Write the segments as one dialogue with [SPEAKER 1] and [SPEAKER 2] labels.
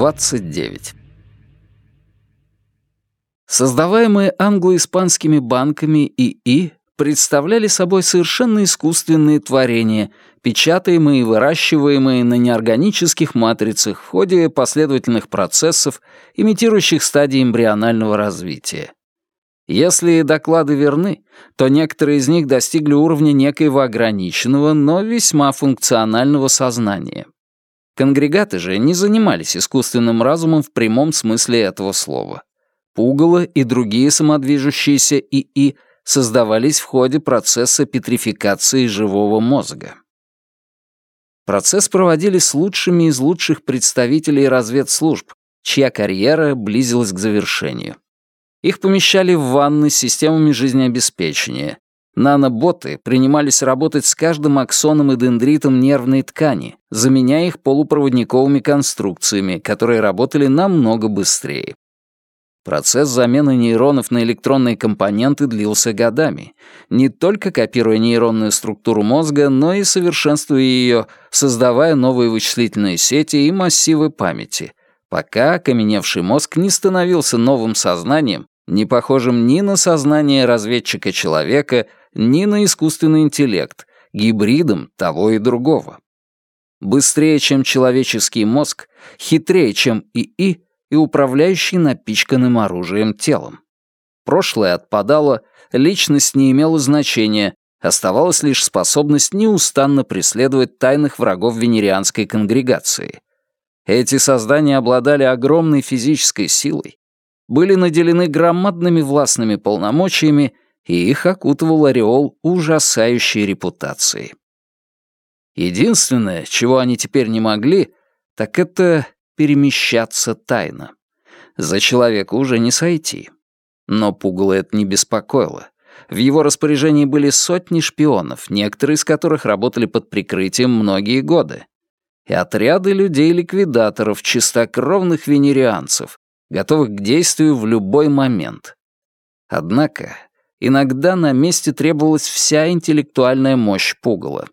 [SPEAKER 1] 29. Создаваемые англо-испанскими банками ИИ представляли собой совершенно искусственные творения, печатаемые и выращиваемые на неорганических матрицах в ходе последовательных процессов, имитирующих стадии эмбрионального развития. Если доклады верны, то некоторые из них достигли уровня некоего ограниченного, но весьма функционального сознания. Конгрегаты же не занимались искусственным разумом в прямом смысле этого слова. Пугало и другие самодвижущиеся ИИ создавались в ходе процесса петрификации живого мозга. Процесс проводили с лучшими из лучших представителей разведслужб, чья карьера близилась к завершению. Их помещали в ванны с системами жизнеобеспечения. Наноботы принимались работать с каждым аксоном и дендритом нервной ткани, заменяя их полупроводниковыми конструкциями, которые работали намного быстрее. Процесс замены нейронов на электронные компоненты длился годами, не только копируя нейронную структуру мозга, но и совершенствуя ее, создавая новые вычислительные сети и массивы памяти, пока окаменевший мозг не становился новым сознанием, не похожим ни на сознание разведчика-человека, ни на искусственный интеллект, гибридом того и другого. Быстрее, чем человеческий мозг, хитрее, чем ИИ, и управляющий напичканным оружием телом. Прошлое отпадало, личность не имела значения, оставалась лишь способность неустанно преследовать тайных врагов венерианской конгрегации. Эти создания обладали огромной физической силой, были наделены громадными властными полномочиями, и их окутывал ореол ужасающей репутации. Единственное, чего они теперь не могли, так это перемещаться тайно. За человека уже не сойти. Но Пугало это не беспокоило. В его распоряжении были сотни шпионов, некоторые из которых работали под прикрытием многие годы. И отряды людей-ликвидаторов, чистокровных венерианцев, готовых к действию в любой момент. Однако, иногда на месте требовалась вся интеллектуальная мощь Пугала.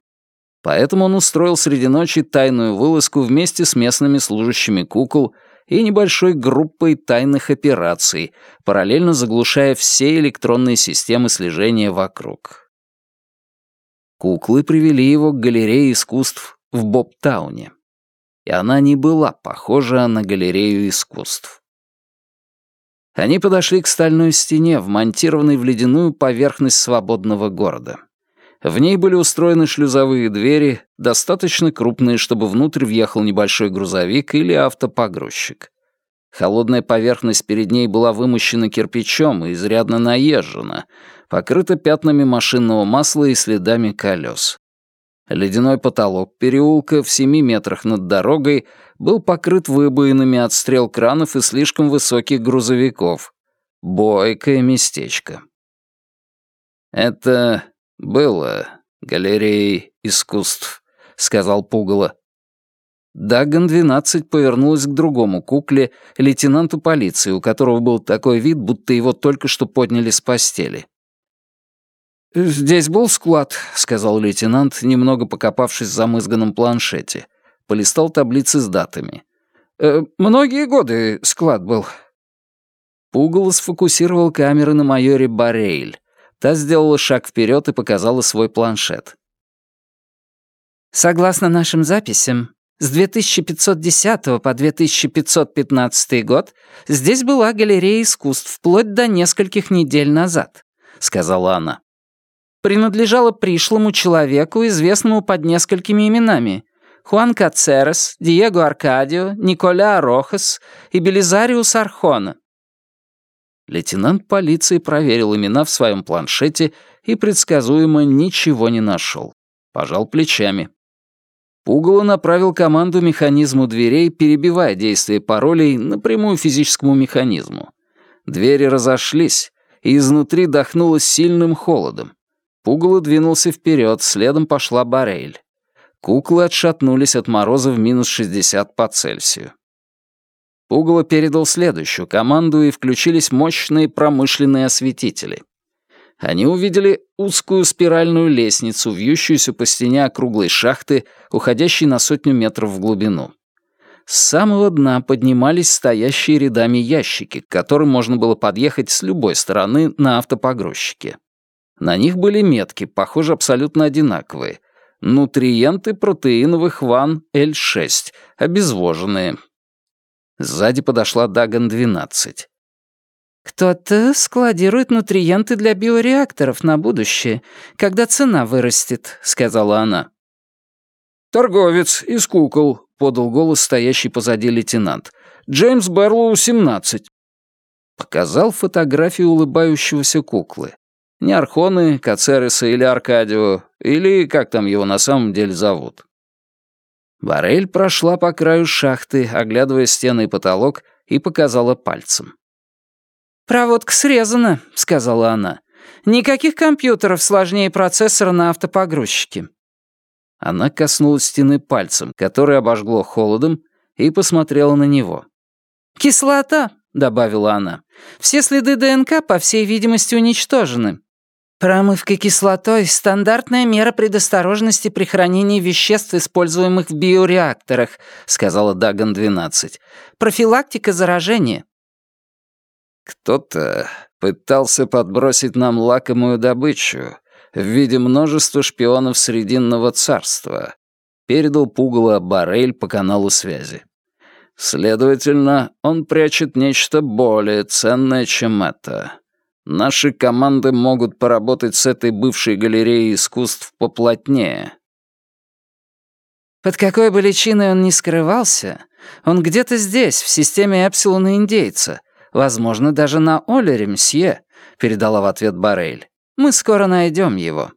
[SPEAKER 1] Поэтому он устроил среди ночи тайную вылазку вместе с местными служащими кукол и небольшой группой тайных операций, параллельно заглушая все электронные системы слежения вокруг. Куклы привели его к галерее искусств в Бобтауне. И она не была похожа на галерею искусств. Они подошли к стальной стене, вмонтированной в ледяную поверхность свободного города. В ней были устроены шлюзовые двери, достаточно крупные, чтобы внутрь въехал небольшой грузовик или автопогрузчик. Холодная поверхность перед ней была вымощена кирпичом и изрядно наезжена, покрыта пятнами машинного масла и следами колес. Ледяной потолок переулка в семи метрах над дорогой был покрыт выбоинами от стрел кранов и слишком высоких грузовиков. Бойкое местечко. Это «Было галереей искусств», — сказал Пугало. Даган-12 повернулась к другому кукле, лейтенанту полиции, у которого был такой вид, будто его только что подняли с постели. «Здесь был склад», — сказал лейтенант, немного покопавшись в замызганном планшете. Полистал таблицы с датами. «Э, «Многие годы склад был». Пугало сфокусировал камеры на майоре Барейль. Та сделала шаг вперед и показала свой планшет.
[SPEAKER 2] Согласно нашим записям, с 2510 по 2515 год здесь была галерея искусств вплоть до нескольких недель назад, сказала она. Принадлежала пришлому человеку, известному под несколькими именами. Хуан Кацерес, Диего Аркадио, Николя Рохас и Белизариус Архона.
[SPEAKER 1] Лейтенант полиции проверил имена в своем планшете и предсказуемо ничего не нашел. Пожал плечами. Пугало направил команду механизму дверей, перебивая действие паролей напрямую физическому механизму. Двери разошлись, и изнутри дохнуло сильным холодом. Пугало двинулся вперед, следом пошла Барель. Куклы отшатнулись от мороза в минус 60 по Цельсию. Пугало передал следующую команду, и включились мощные промышленные осветители. Они увидели узкую спиральную лестницу, вьющуюся по стене округлой шахты, уходящей на сотню метров в глубину. С самого дна поднимались стоящие рядами ящики, к которым можно было подъехать с любой стороны на автопогрузчике. На них были метки, похоже, абсолютно одинаковые. Нутриенты протеиновых ван L6, обезвоженные. Сзади подошла Даган-12.
[SPEAKER 2] «Кто-то складирует нутриенты для биореакторов на будущее, когда цена вырастет», — сказала она.
[SPEAKER 1] «Торговец из кукол», — подал голос стоящий позади лейтенант. «Джеймс Берлоу, 17». Показал фотографию улыбающегося куклы. Не Архоны, Кацереса или Аркадио, или как там его на самом деле зовут. Барель прошла по краю шахты, оглядывая стены и потолок, и показала пальцем.
[SPEAKER 2] «Проводка срезана», — сказала она. «Никаких компьютеров сложнее процессора на автопогрузчике.
[SPEAKER 1] Она коснулась стены пальцем, который обожгло холодом, и посмотрела на него.
[SPEAKER 2] «Кислота», — добавила она. «Все следы ДНК, по всей видимости, уничтожены». «Промывка кислотой — стандартная мера предосторожности при хранении веществ, используемых в биореакторах», — сказала Даган-12. «Профилактика заражения».
[SPEAKER 1] «Кто-то пытался подбросить нам лакомую добычу, в виде множества шпионов Срединного царства, передал пугало Барель по каналу связи. Следовательно, он прячет нечто более ценное, чем это. Наши команды могут поработать с этой бывшей галереей искусств поплотнее.
[SPEAKER 2] Под какой бы личиной он ни скрывался, он где-то здесь, в системе Эпсилона Индейца, возможно, даже на Олере, мсье, передала в ответ Барель. Мы скоро найдем его».